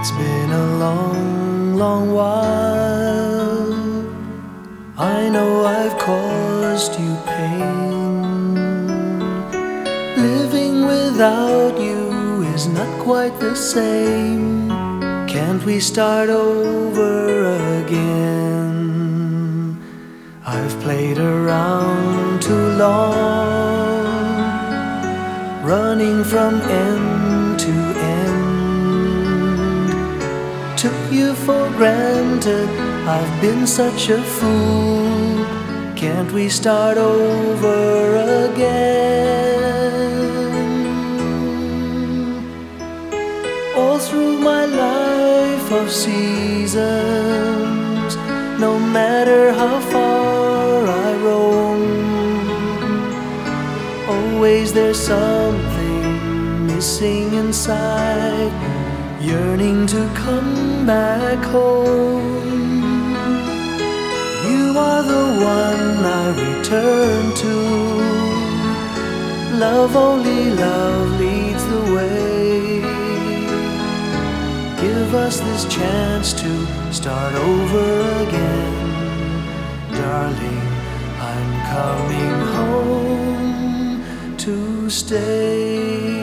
It's been a long, long while. I know I've caused you pain. Living without you is not quite the same. Can't we start over again? I've played around too long, running from end to end. Took you for granted, I've been such a fool. Can't we start over again? All through my life of seasons, no matter how far I roam, always there's something missing inside, yearning to come back home. You are the one I return to. Love, only love leads the way. Give us this chance to start over again. Darling, I'm coming home to stay.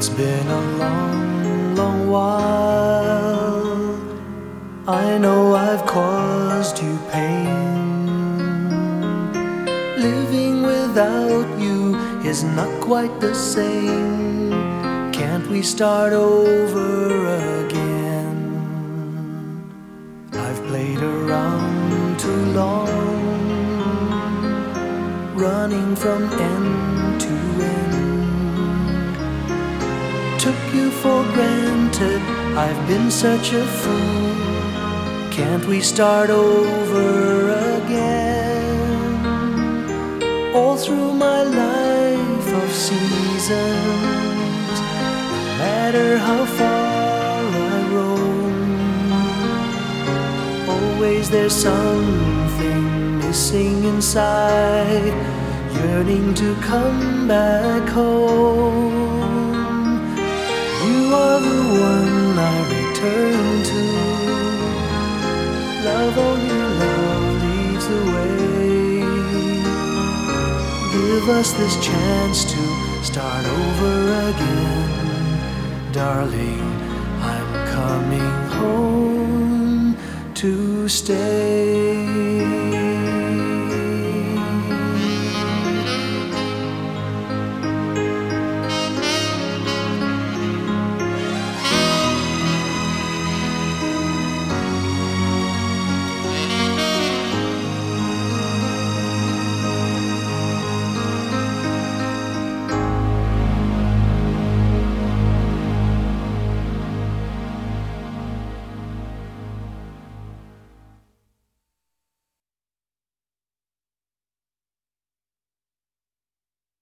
It's been a long, long while. I know I've caused you pain. Living without you is not quite the same. Can't we start over again? I've played around too long, running from end to end took you for granted. I've been such a fool. Can't we start over again? All through my life of seasons, no matter how far I roam, always there's something missing inside, yearning to come back home. Are the one I return to. Love, only love leads the way. Give us this chance to start over again. Darling, I'm coming home to stay.